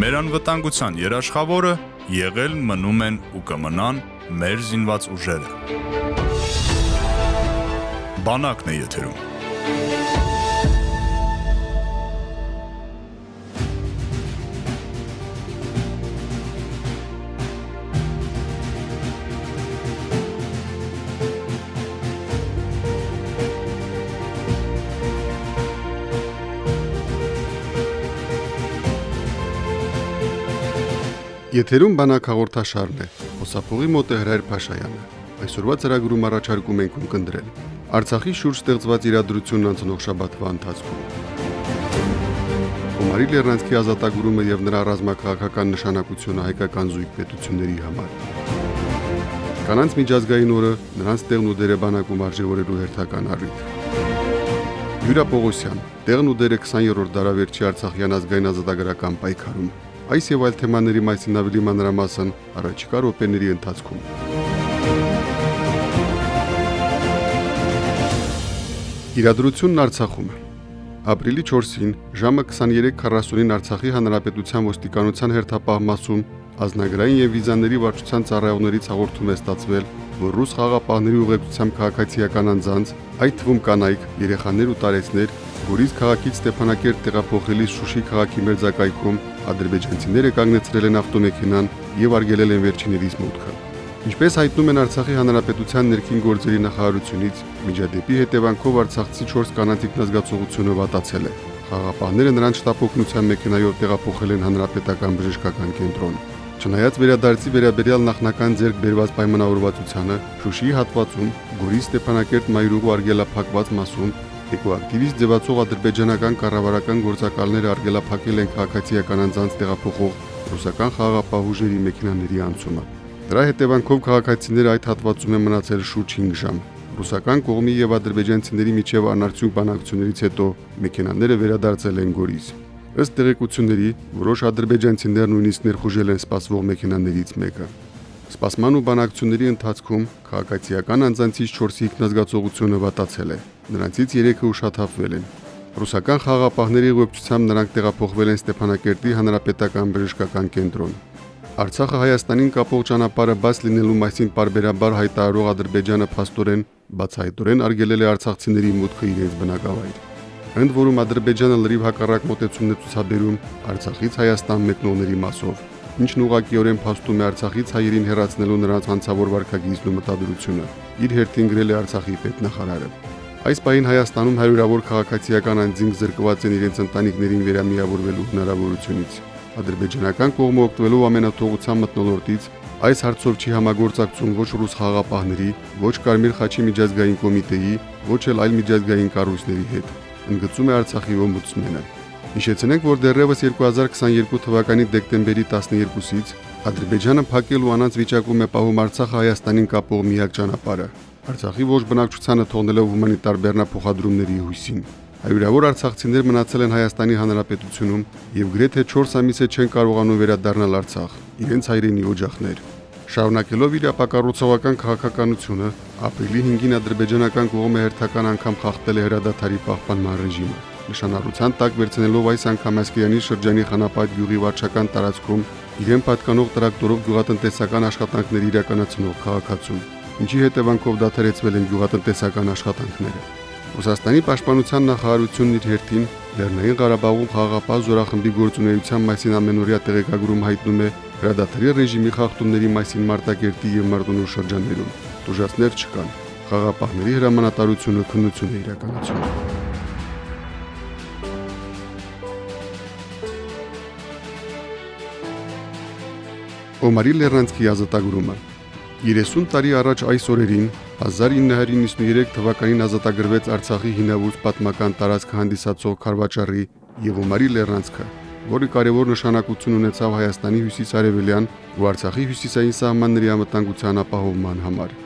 Մեր անվտանգության երաշխավորը եղել մնում են ու կմնան մեր զինված ուժերը։ Բանակն է եթերում։ Եթերում բանակ հաղորդաշարն է։ Խոսափողի մոտ է Հրայր Փաշայանը։ Այսօրվա ծրագրում առաջարկում ենք ունկնդրել Արցախի շուրջ ստեղծված իրադրությունն անցնող շաբաթվա ընթացքում։ Օմարի Լեռնանցքի ազատագրումը եւ նրա ռազմաքաղաքական նշանակությունը հայկական զույգ պետությունների համար։ Կանանց միջազգային օրը նրանց տեղն ու դերը բանակում արժևորելու հերթական առիթ։ Յուրա Պողոսյան, տեղն ու դերը 20-րդ դարավերջի Արցախյան ազգային ազատագրական պայքարում Այս եւ այլ թեմաների մասին ավելի մանրամասն առաջիկա րոպեների ընթացքում։ Իրադրությունն Արցախում Ապրիլի 4-ին ժամը 23:40-ին Արցախի Հանրապետության ոստիկանության հերթապահ մասում ազնագրային եւ վիզաների վարչության ծառայողներից հաղորդում է ստացվել, որ ռուս խաղապահների ուղեկցությամբ քաղաքացիական անձանց, այդ թվում կանայք, երեխաներ ու տարեցներ Գորիս քաղաքից Ստեփանակերտ տեղափոխելիս Շուշի քաղաքի մերձակայքում ադրբեջանցիները կանգնեցրել են ավտոմեքենան եւ արգելել են վերջիներիս մուտքը։ Ինչպես հայտնում են Արցախի Հանրապետության ներքին գործերի նախարարությունից, միջադեպի հետևանքով Արցախցի 4 կանանց ինքնազգացողությունը վատացել է։ Խաղապահները նրանց շտապօգնության մեքենայով տեղափոխել են հանրապետական բժշկական կենտրոն։ Չնայած վերադարձի վերաբերյալ նախնական ձեռք բերված պայմանավորվածությանը, Շուշիի հատվածում Գորի Ստեփանակերտ մայրուղու արգելափակված մասում Էկոակտիվիստ ձևացող ադրբեջանական կառավարական գործակալները արգելափակել են քաղաքացիական անձանց տեղափոխող ռուսական խաղաղապահուժերի մեքենաների անցումը։ Դրա հետևանքով քաղաքացիները այդ հատվածում են մնացել շուրջ 5 ժամ։ Ռուսական կողմի եւ ադրբեջանցիների միջև անարդյունք բանակցություններից հետո մեքենաները վերադարձել են Գորիս։ Ըստ տեղեկությունների, որոշ ադրբեջանցիներ նույնիսկ ներխուժել են սպասվող մեքենաներից մեկը։ Սպասման ու բանակցությունների ընթացքում քաղաքացիական անձանցից 4-ի ինքնազգացողությունը վատացել է։ Նրանցից 3-ը ուշաթափվել են։ Ռուսական խաղապահների ուղեկցությամբ նրանք տեղափոխվել են Ստեփանակերտի հանրապետական բժշկական կենտրոն։ Արցախը Հայաստանին կապող ճանապարհը բաց լինելու մասին parberabar հայտարարող Ադրբեջանը փաստորեն բացահայտորեն արգելել է արցախցիների մուտքը իրենց բնակավայր։ Ընդ որում Ադրբեջանը լրիվ հակառակ մոտեցումն է ցուցաբերում Արցախից Հայաստան մեկնողների մասով, ինչն ուղղակիորեն փաստում է Արցախից հայերին հեռացնելու նրանց հանցավոր վարկագիծն ու մտադրությունը։ Իր հերթին գրել է Արցախի պետնախարարը։ Այս պահին Հայաստանում հարյուրավոր քաղաքացիական անձինք զրկված են իրենց ընտանիքներին վերամիավորվելու հնարավորությունից։ Ադրբեջանական կողմը օգտվելով ամենաթողության մտնոլորտից այս հարցով չի համագործակցում ոչ ռուս խաղապահների, ոչ Կարմիր խաչի միջազգային կոմիտեի, ոչ էլ այլ միջազգային կառույցների հետ, ընդգծում է Արցախի օմբուդսմենը։ Հիշեցնենք, որ դեռևս 2022 թվականի դեկտեմբերի 12-ից Ադրբեջանը փակել ու անանց վիճակում է պահում Արցախը Հայաստանին կապող միակ ճանապարհը։ Արցախի ողջ բնակչությանը թողնելով հումանիտար բեռնափոխադրումների հույսին։ Հայրավոր արցախցիներ մնացել են Հայաստանի Հանրապետությունում եւ գրեթե 4 ամիս է չեն կարողանում վերադառնալ Արցախ, իրենց հայրենի օջախներ։ Շարունակելով իր ապակառուցողական քաղաքականությունը, ապրիլի 5-ին ադրբեջանական կողմը հերթական անգամ խախտել է հրադադարի պահպանման ռեժիմը։ Նշանառության տակ վերցնելով այս անգամ Ասկերանի շրջանի Խանապատ գյուղի վարչական տարածքում իրեն պատկանող տրակտորով գյուղատնտեսական աշխատանքներ իրականացնող քաղաքացուն ինչի հետևանքով դադարեցվել են գյուղատնտեսական աշխատանքները։ Ռուսաստանի պաշտպանության նախարարությունն իր հերթին Լեռնային Ղարաբաղում խաղապահ զորախմբի գործունեության մասին ամենօրյա տեղեկագրում հայտնում է հրադադարի ռեժիմի խախտումների մասին Մարտակերտի եւ Մարտունու շրջաններում։ Դժվարներ չկան։ Խաղապահների հրամանատարությունը քննություն է իրականացնում։ Օմարի Լեռնանցքի ազատագրումը 30 տարի առաջ այս օրերին 1993 թվականին ազատագրվեց Արցախի հինավուրց պատմական տարածք հանդիսացող Խարվաճարի եւ Օմարի Լեռնանցքը, որի կարևոր նշանակություն ունեցավ Հայաստանի հյուսիսարևելյան ու Արցախի հյուսիսային սահմանների ամտանգության ապահովման համար։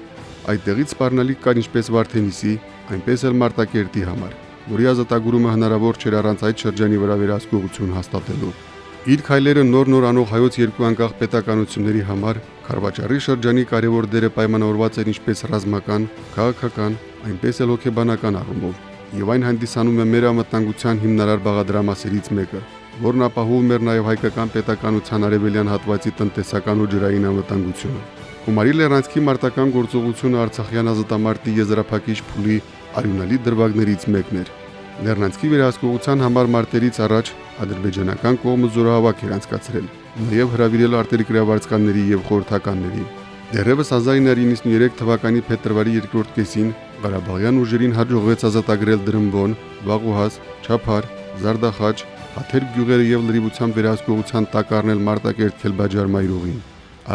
Այդտեղից սպառնալիք կար ինչպես Վարդենիսի, այնպես էլ Մարտակերտի համար, որի ազատագրումը հնարավոր չէր առանց այդ շրջանի վրա վերահսկողություն հաստատելու։ Իր քայլերը նոր-նոր անող հայոց երկու անկախ պետականությունների համար Խարվաճարի շրջանի կարևոր դերը պայմանավորված էր ինչպես ռազմական, քաղաքական, այնպես էլ հոգեբանական առումով, եւ այն հանդիսանում է մեր ամտանգության հիմնարար բաղադրամասերից մեկը։ որն ապահովում էր նաև հայկական պետականության արևելյան հատվածի տնտեսական ու ջրային անվտանգությունը։ Հումարի Լեռնանցքի մարտական գործողությունը Արցախյան ազատամարտի եզրափակիչ փուլի արյունալի դրվագներից մեկն էր։ Լեռնանցքի վերահսկողության համար մարտերից առաջ ադրբեջանական կողմը զորահավաք էր անցկացրել, նաև հրավիրել արտերկրավարցկանների եւ խորհրդականների։ Դեռևս 1993 թվականի փետրվարի 2-րդ կեսին Ղարաբաղյան ուժերին հաջողվեց ազատագրել Դրմբոն, Վաղուհաս, Չափար, Զարդախաչ, Հաթեր գյուղերը եւ լրիվությամբ վերահսկողության տակ առնել Մարտակերտ Քելբաջար մայրուղին։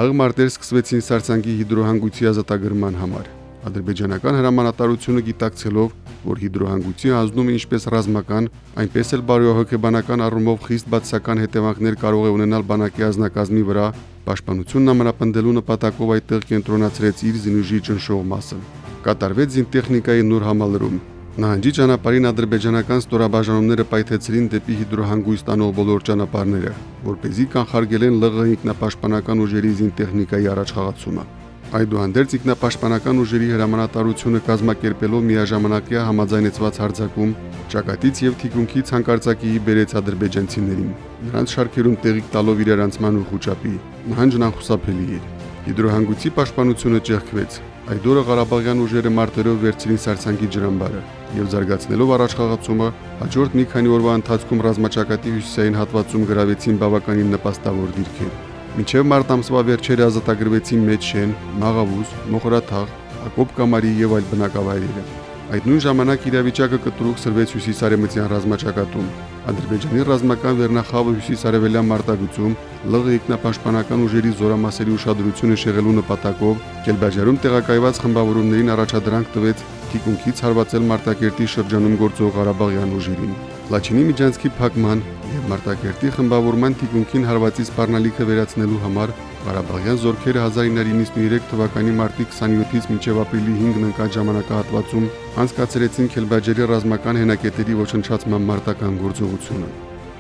Աղ մարտեր սկսվեցին Սարսանգի հիդրոհանգույցի ազատագրման համար։ Ադրբեջանական հրամանատարությունը գիտակցելով, որ հիդրոհանգույցի հանձնումը ինչպես ռազմական, այնպես էլ բարոյահոգեբանական առումով խիստ բացասական հետևանքներ կարող է ունենալ բանակի ազնագազմի վրա, պաշտպանությունն ամրապնդելու նպատակով այդտեղ կենտրոնացրեց իր զինուժի ճնշող մասը։ Կատարվեց զինտեխնիկայի նոր համալրում, Նահանջի ճանապարհին ադրբեջանական ստորաբաժանումները պայթեցրին դեպի հիդրոհանգույց տանող բոլոր ճանապարհները, որ เป զի կանխարգելեն ԼՂ ինքնապաշտպանական ուժերի զինտեխնիկայի առաջխաղացումը։ Այդուհանդերձ ինքնապաշտպանական ուժերի հրամանատարությունը կազմակերպելով միաժամանակյա համաձայնեցված հարձակում ճակատից եւ թիկունքից հանկարծակիի բերեց ադրբեջանցիներին։ Նրանց շարքերում տեղիք տալով իրարանցման ու խոճապի նահանջն անխուսափելի էր։ Հիդրոհանգույցի պաշտպանությունը ճեղքվեց, Այդ օրը Ղարաբաղյան ուժերը մարտերով վերցրին Սարսանգի ջրամբարը եւ զարգացնելով առաջխաղացումը հաջորդ մի քանի օրվա ընթացքում ռազմաճակատի հյուսիսային հատվածում գրավեցին բավականին նպաստավոր դիրքեր։ Մինչև մարտ ամսվա վերջերը ազատագրվեցին Մեջշեն, Մաղավուզ, Մոխրաթաղ, Ակոբ կամարի եւ այլ բնակավայրերը։ Այդ նույն ժամանակ իրավիճակը կտրուկ սրվեց հյուսիսարևմտյան ռազմաճակատում։ Ադրբեջանի ռազմական վերնախավը հյուսիսարևելյան մարտագծում ԼՂ ինքնապաշտպանական ուժերի զորամասերի ուշադրությունը շեղելու նպատակով Կելբաջարում տեղակայված խմբավորումներին առաջադրանք տվեց թիկունքից հարվածել Մարտակերտի շրջանում գործող Ղարաբաղյան ուժերին։ Լաչինի միջանցքի փակման եւ Մարտակերտի խմբավորման թիկունքին հարվածի սպառնալիքը վերացնելու համար Ղարաբաղյան զորքերը 1993 թվականի մարտի 27-ից մինչև ապրիլի 5-ն ընկած ժամանակահատվածում անցկացրեցին Քելբաջերի ռազմական հենակետերի ոչնչացման մարտական գործողությունը։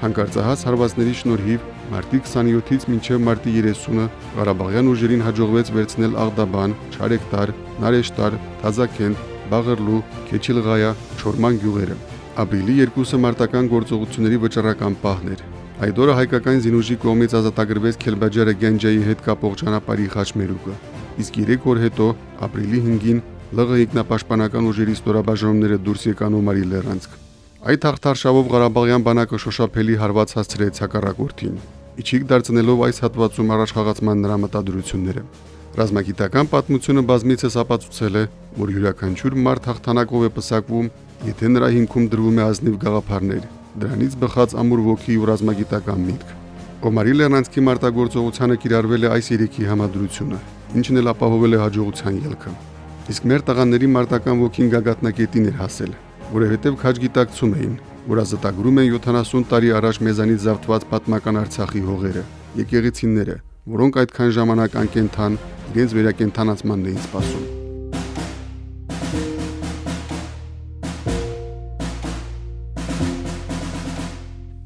Հանկարծահաս հարվածների շնորհիվ մարտի 27-ից մինչև մարտի 30-ը Ղարաբաղյան ուժերին հաջողվեց վերցնել Աղդաբան, Չարեկտար, Նարեշտար, Թազակենտ, Բաղերլու, Քեչիլղայա, Չորման գյուղերը։ Ապրիլի 2-ը մարտական գործողությունների վճռական պահն էր։ Այդ օրը հայկական զինուժի կողմից ազատագրվեց Քելբաջարը Գենջայի հետ կապող ճանապարհի խաչմերուկը։ Իսկ 3 օր հետո, ապրիլի 5-ին, ԼՂ ինքնապաշտպանական ուժերի ստորաբաժանումները դուրս եկան Օմարի լեռանցք։ Այդ հաղթարշավով Ղարաբաղյան բանակը շոշափելի հարված հասցրեց հակառակորդին, իջիկ դարձնելով այս հատվածում առաջխաղացման նրա մտադրությունները։ Ռազմագիտական պատմությունը բազմիցս ապացուցել է, որ յուրաքանչյուր մարդ հաղթանակով է պսակվում եթե նրա հիմքում դրվում է ազնիվ գաղափարներ, դրանից բխած ամուր ոգի ու ռազմագիտական միտք։ Օմարի Լեռնանցքի մարտագործողությանը կիրառվել է այս երեքի համադրությունը, ինչն էլ ապահովել է հաջողության ելքը։ Իսկ մեր տղաների մարտական ոգին գագաթնակետին էր հասել, որովհետև քաջ գիտակցում էին, որ ազատագրում են 70 տարի առաջ մեզանից զավթված պատմական Արցախի հողերը, եկեղեցիները, որոնք այդքան ժամանակ անկենթան իրենց վերակենթանացմանն էին սպասում։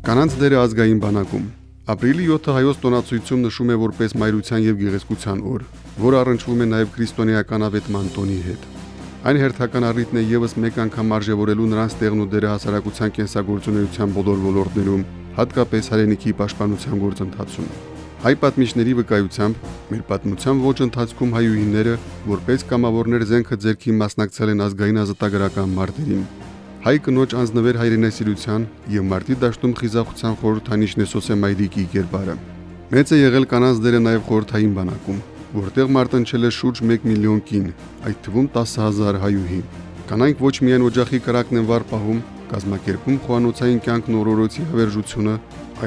Կանանց դերը ազգային բանակում Ապրիլի 7-ը հայոց տոնացույցում նշում է որպես մայրության եւ գեղեցկության օր, որը առնչվում է նաեւ քրիստոնեական ավետման տոնի հետ։ Այն հերթական առիթն է եւս մեկ անգամ արժևորելու նրանց տեղն ու դերը հասարակության կենսագործունեության բոլոր ոլորտներում, հատկապես հայրենիքի պաշտպանության գործընթացում։ Հայ պատմիչների վկայությամբ մեր պատմության ոչ ընթացքում հայուհիները որպես կամավորներ զենքը ձերքի մասնակցել են ազգային ազատագրական մարտերին, հայ կնոջ անձնվեր հայրենասիրության եւ մարտի դաշտում խիզախության խորհրդանիշն է Սոսե Մայրիկի կերպարը։ Մեծ է եղել կանանց դերը նաեւ խորհրդային բանակում, որտեղ մարտնչել է շուրջ 1 միլիոն կին, այդ թվում 10000 հայուհի։ Կանայք ոչ միայն օջախի կրակն են վար պահում, կազմակերպում խոհանոցային կյանքն օրորոցի հավերժությունը,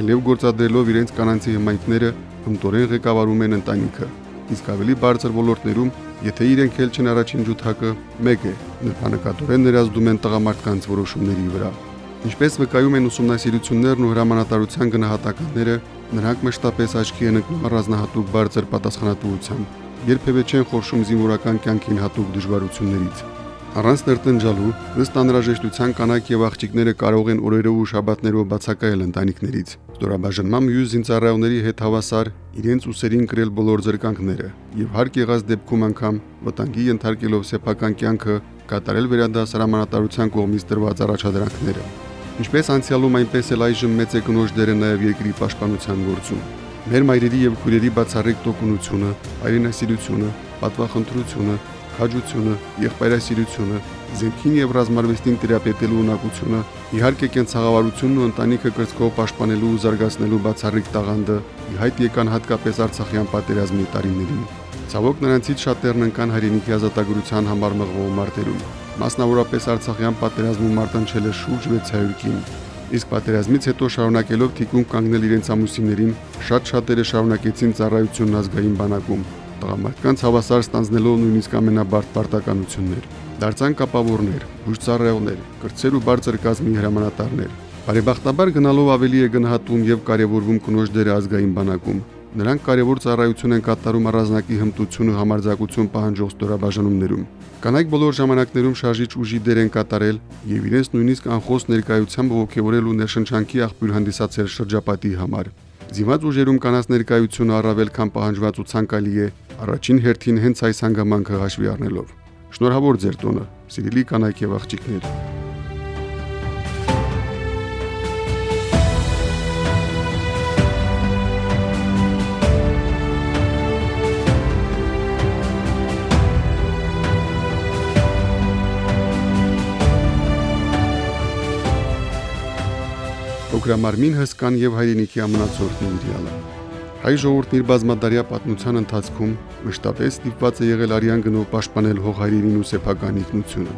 այլև գործադրելով իրենց կանանցի հմայքները, հմտորեն ղեկավարում են ընտանիքը։ Իսկ ավելի բարձր ոլորտներում Եթե իրենք էլ չեն առաջին ջութակը, մեկ է, նրբանկատորեն ներազդում են տղամարդկանց որոշումների վրա։ Ինչպես վկայում են ուսումնասիրություններն ու հրամանատարության գնահատականները, նրանք մշտապես աչքի են ընկնում առանձնահատուկ բարձր պատասխանատվությամբ, երբևէ չեն խորշում զինվորական կյանքին հատուկ դժվարություններից։ Առանց ներտնջալու, ըստ անհրաժեշտության կանայք եւ աղջիկները կարող են օրերով ու շաբաթներով բացակայել ընտանիքներից։ Ստորաբաժանման մյուս զինծառայողների հետ հավասար իրենց ուսերին գրել բոլոր զրկանքները եւ հարկ եղած դեպքում անգամ վտանգի ենթարկելով սեփական կյանքը կատարել վերադասարամանատարության կողմից տրված առաջադրանքները։ Ինչպես անցյալում, այնպես էլ այժմ մեծ է կնոջ դերը նաև երկրի պաշտպանության գործում։ Մեր մայրերի եւ քույրերի բացառիկ տոկունությունը, հայրենասիրությունը, պատվախնդրությունը, քաջությունը, եղբայրասիրությունը, զենքին եւ ռազմարվեստին տիրապետելու ունակությունը, իհարկե կենցաղավարությունն ու ընտանիքը կրծքով պաշտպանելու ու զարգացնելու բացառիկ տաղանդը ի հայտ եկան հատկապես Արցախյան պատերազմի տարիներին։ Ցավոք նրանցից շատերն ընկան հայրենիքի ազատագրության համար մղվող մարտերում։ Մասնավորապես Արցախյան պատերազմում մարտնչել է շուրջ 600 կին։ Իսկ պատերազմից հետո շարունակելով թիկուն կանգնել իրենց ամուսիններին, շատ շատերը շարունակեցին ծառայությունն ազգային բանակում, տղամարդկանց հավասար ստանձնելով նույնիսկ ամենաբարդ պարտականություններ դարձան կապավորներ, հուշծառայողներ, կրծեր ու բարձր կազմի հրամանատարներ։ Բարեբախտաբար գնալով ավելի է գնահատում եւ կարևորվում կնոջ դերը ազգային բանակում։ Նրանք կարևոր ծառայություն են կատարում առանձնակի հմտություն ու համարձակություն պահանջող ստորաբաժանումներում։ Կանայք բոլոր ժամանակներում շարժիչ ուժի դեր են կատարել եւ իրենց նույնիսկ անխոս ներկայությամբ ողջևորել ու ներշնչանքի աղբյուր հանդիսացել շրջապատի համար։ Զինված ուժերում կանանց ներկայությունը առավել քան պահանջված ու ցանկալի է, առաջին հերթին հենց այս հանգամանքը հաշվի առնելով։ Շնորհավոր ձեր տոնը, սիրելի կանայք եւ աղջիկներ։ Պրոգրամարմին հսկան եւ հայրենիքի ամնացորդն իրյալը։ Հայ ժողովուրդն իր բազմադարյա պատմության ընթացքում մշտապես ստիպված է եղել արյան գնով պաշտպանել հողայինին ու սեփական ինքնությունը։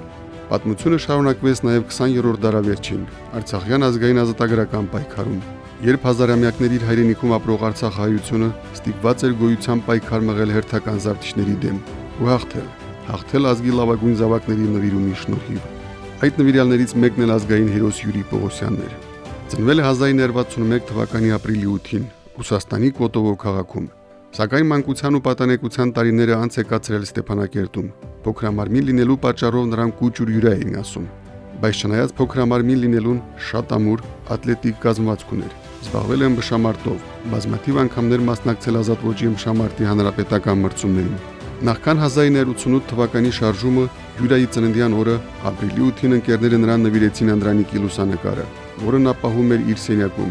Պատմությունը շարունակվեց նաև 20-րդ դարավերջին Արցախյան ազգային ազատագրական պայքարում, երբ հազարամյակներ իր հայրենիքում ապրող Արցախահայությունը ստիպված էր գոյության պայքար մղել հերթական զավթիչների դեմ ու հաղթել, հաղթել ազգի լավագույն զավակների նվիրումի շնորհիվ։ Այդ նվիրալներից մեկն էլ ազգային հերոս Յուրի Պողոսյանն էր։ Ծնվել է 1961 թվականի ապրիլի 8-ին Ռուսաստանի Կոտովո քաղաքում։ Սակայն մանկության ու պատանեկության տարիները անց է կացրել Ստեփանակերտում։ Փոքրամարմին լինելու պատճառով նրան կուճուր յուրա էին ասում։ Բայց չնայած փոքրամարմին լինելուն շատ ամուր ատլետիկ կազմվածք ուներ։ Զբաղվել են բշամարտով, բազմաթիվ անգամներ մասնակցել ազատ ոճի մշամարտի հանրապետական մրցումներին։ Նախքան 1988 թվականի շարժումը Յուրայի ծննդյան օրը ապրիլի 8-ին ընկերները նրան նվիրեցին Անդրանիկի լուսանկարը, որը նա պահում էր իր սենյակում։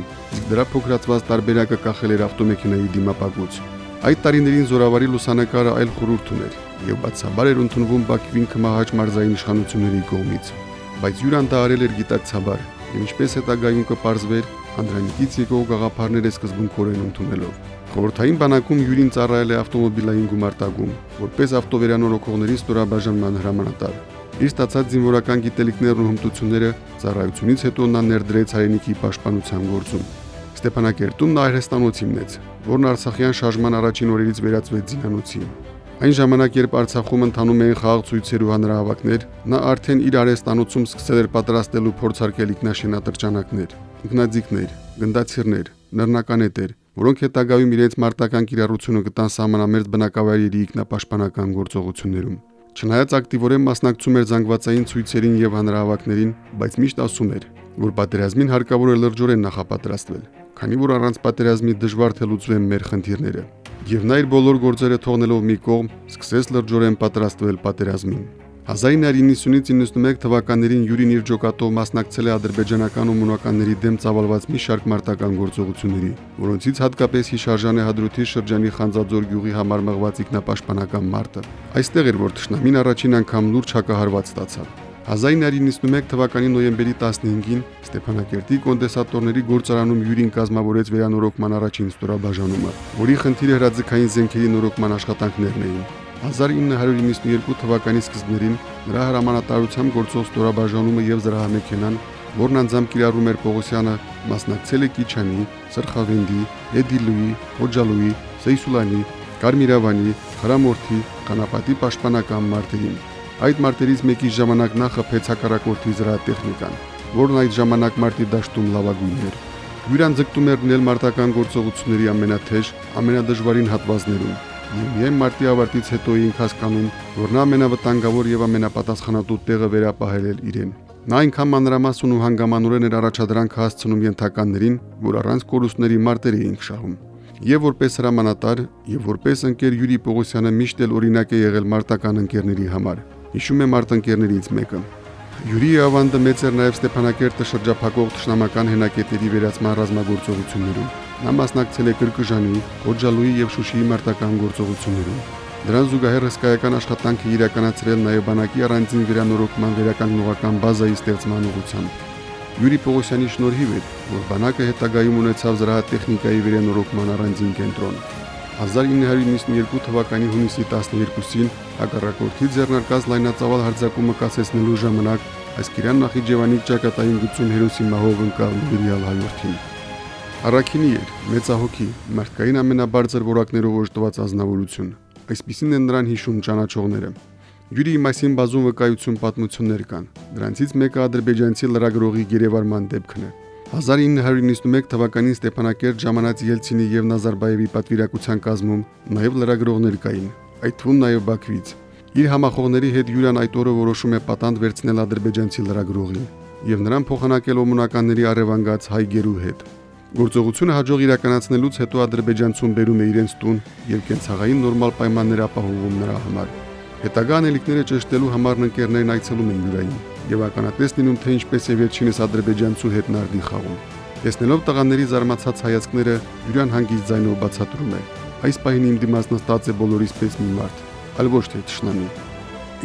Դրա փոքրացված տարբերակը կախել էր ավտոմեքենայի դիմապակուց։ Այդ տարիներին զորավարի լուսանկարը այլ խորհուրդ ուներ եւ բացաբար էր ընդունվում Բաքվին կմահաճ մարզային իշխանությունների կողմից։ Բայց Յուրան դա արել էր գիտակցաբար, եւ ինչպես հետագայում կպարզվեր, Անդրանիկից եկող գաղափարները սկզբունքորեն ընդունելով։ Խորհրդային բանակում Յուրին ծառայել է ավտոմոբիլային գումարտակում, որպես ավտովերանորոգողների ստորաբաժանման հրամանատար։ Իր ստացած զինվորական գիտելիքներն ու հմտությունները ծառայությունից հետո նա ներդրեց հայրենիքի պաշտպանության գործում։ Ստեփանակերտում նա արհեստանոց հիմնեց, որն Արցախյան շարժման առաջին օրերից վերածվեց զինանոցի։ Այն ժամանակ, երբ Արցախում ընթանում էին խաղաղ ցույցեր ու հանրահավաքներ, նա արդեն իր արհեստանոցում սկսել էր պատրաստելու փորձարկել ինքնաշենատրճանակներ, ինքնաձիգներ, գնդացիրներ, նռնականետեր, որոնք հետագայում իրենց մարտական կիրառությունը գտան սահմանամերձ բնակավայրերի ինքնապաշտպանական գործողություններում։ Չնայած ակտիվորեն մասնակցում էր զանգվածային ցույցերին եւ հանրահավաքներին, բայց միշտ ասում էր, որ պատերազմին հարկավոր է լրջորեն նախապատրաստվել, քանի որ առանց պատերազմի դժվար թե լուծվեն մեր խնդիրները։ Եվ նա իր բոլոր գործերը թողնելով մի կողմ, սկսեց լրջորեն պատրաստվել պատերազմին։ 1990-ից 91 թվականներին Յուրին իր ջոկատով մասնակցել է ադրբեջանական ու մոնականների դեմ ծավալված մի շարք մարտական գործողությունների, որոնցից հատկապես հիշարժան է Հադրութի շրջանի Խանձաձոր գյուղի համար մղված ինքնապաշտպանական մարտը։ Այստեղ էր, որ Թշնամին առաջին անգամ լուրջ հակահարված ստացավ։ 1991 թվականի նոյեմբերի 15-ին Ստեփանակերտի կոնդենսատորների գործարանում Յուրին կազմավորեց վերանորոգման առաջին ստորաբաժանումը, որի խնդիրը հրաձգային զենքերի նորոգման աշխատանքներն էին։ 1992 թվականի սկզբներին նրա հրամանատարությամբ գործող ստորաբաժանումը եւ զրահամեքենան, որն անձամբ կիրառում էր Պողոսյանը, մասնակցել է Կիչանի, Սրխավենդի, Էդիլուի, Օջալուի, Սեյսուլանի, Կարմիրավանի, Խրամորթի, Ղանապատի պաշտպանական մարտերին։ Այդ մարտերից մեկի ժամանակ նա խփեց հակառակորդի զրահատեխնիկան, որն այդ ժամանակ մարտի դաշտում լավագույնն էր։ Յուրան ձգտում էր լինել մարտական գործողությունների ամենաթեժ, ամենադժվարին հատվածներում Միայն մարտի ավարտից հետո ինք հասկանում, որ նա ամենավտանգավոր եւ ամենապատասխանատու տեղը վերապահել իրեն։ Նա այնքան մանրամասն ու հանգամանորեն էր առաջադրանք հասցնում ենթականներին, որ առանց կորուստների մարտեր էինք շահում։ Եվ որպես հրամանատար, եւ որպես ընկեր Յուրի Պողոսյանը միշտ էլ օրինակ է եղել մարտական ընկերների համար։ Հիշում է մարտնկերներից մեկը։ Յուրիի ավանդը մեծ էր նաև Ստեփանակերտը շրջափակող ճշնամական հենակետերի վերացման ռազմագործողություններում։ Նա մասնակցել է Կրկժանի, Կոջալուի եւ Շուշիի մարտական գործողություններում։ Դրան զուգահեռ հսկայական աշխատանք է իրականացրել նաև բանակի առանձին վերանորոգման վերականգնողական բազայի ստեղծման ուղղությամբ։ Յուրի Պողոսյանի շնորհիվ էր, որ բանակը հետագայում ունեցավ զրահատեխնիկայի վերանորոգման առանձին կենտրոն։ 1992 թվականի հունիսի 12-ին հակառակորդի ձեռնարկած լայնածավալ հարձակումը կասեցնելու ժամանակ այս Կիրան Նախիջևանի ճակատային գծում հերոսի մահով ընկավ Նուրիալ հայորդին։ Արաքինի էր, մեծահոգի, մարդկային ամենաբարձր որակներով օժտված ազնվորություն։ Այսպիսին են նրան հիշում ճանաչողները։ Յուրիի մասին բազում վկայություն պատմություններ կան։ Դրանցից մեկը ադրբեջանցի լրագրողի գերեվարման դեպքն է։ 1991 թվականին Ստեփանակերտ ժամանած Ելցինի եւ Նազարբաևի պատվիրակության կազմում նաեւ լրագրողներ կային, այդ թվում նաեւ Բաքվից։ Իր համախոհների հետ Յուրան այդ օրը որոշում է պատանդ վերցնել ադրբեջանցի լրագրողին եւ նրան փոխանակել օմոնականների արևանգած հայ գերու հետ։ Գործողությունը հաջող իրականացնելուց հետո ադրբեջանցուն բերում է իրենց տուն եւ կենցաղային նորմալ պայմաններ ապահովում նրա համար։ Հետագա անելիքները ճշտելու համար նկերներն այցելում են յուրային եւ ականատես լինում թե ինչպես է վերջինս ադրբեջանցու հետ նարդի խաղում։ Տեսնելով տղաների զարմացած հայացքները, յուրան հանգիստ ձայնով բացատրում է. Այս պահին իմ դիմաց նստած է բոլորիս պես մի մարդ, այլ ոչ թե ճշնամի։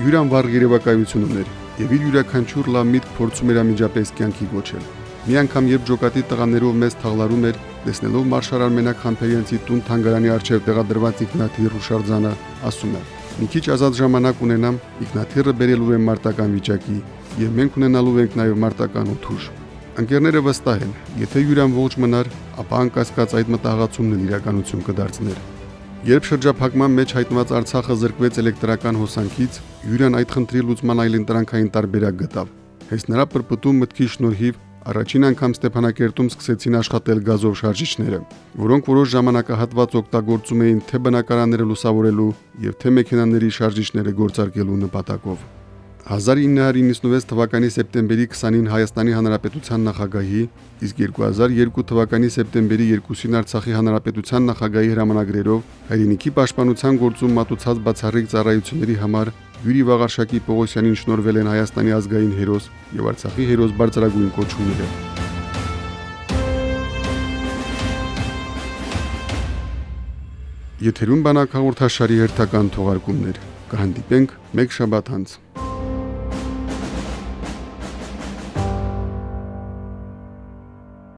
Յուրան վառ երևակայություն ուներ եւ իր յուրաքանչյուր լավ միտք փորձում էր ամիջապես կյանքի գոչել։ Մի անգամ երբ ջոկատի տղաներով մեզ թաղլարում էր, տեսնելով մարշալ Արմենակ Խանփերյանցի տուն թանգարանի առջև տեղադրված Իգնատի Ռուշարձանը, ասում է. Մի քիչ ազատ ժամանակ ունենամ, Իգնաթիրը բերելու եմ մարտական վիճակի, եւ մենք ունենալու ենք նաեւ մարտական ութուշ։ Ընկերները վստահ են, եթե յուրան ողջ մնար, ապա անկասկած այդ մտահղացումն էլ իրականություն կդարձներ։ Երբ շրջափակման մեջ հայտնված Արցախը զրկվեց էլեկտրական հոսանքից, յուրան այդ խնդրի լուծման այլընտրանքային տարբերակ գտավ։ Հենց նրա պրպտում մտքի շնորհիվ Առաջին անգամ Ստեփանակերտում սկսեցին աշխատել գազով շարժիչները, որոնք որոշ ժամանակահատված օգտագործում էին թե բնակարանները լուսավորելու եւ թե մեքենաների շարժիչները գործարկելու նպատակով։ 1996 թվականի սեպտեմբերի 20-ին Հայաստանի Հանրապետության նախագահի, իսկ 2002 թվականի սեպտեմբերի 2-ին Արցախի Հանրապետության նախագահի հրամանագրերով հայրենիքի պաշտպանության գործում մատուցած բացառիկ ծառայությունների համար Յուրի Վաղարշակի Պողոսյանին շնորվել են Հայաստանի ազգային հերոս եւ Արցախի հերոս բարձրագույն կոչումները։ Եթերում բանակ հաղորդաշարի հերթական թողարկումներ։ Կհանդիպենք մեկ շաբաթ անց։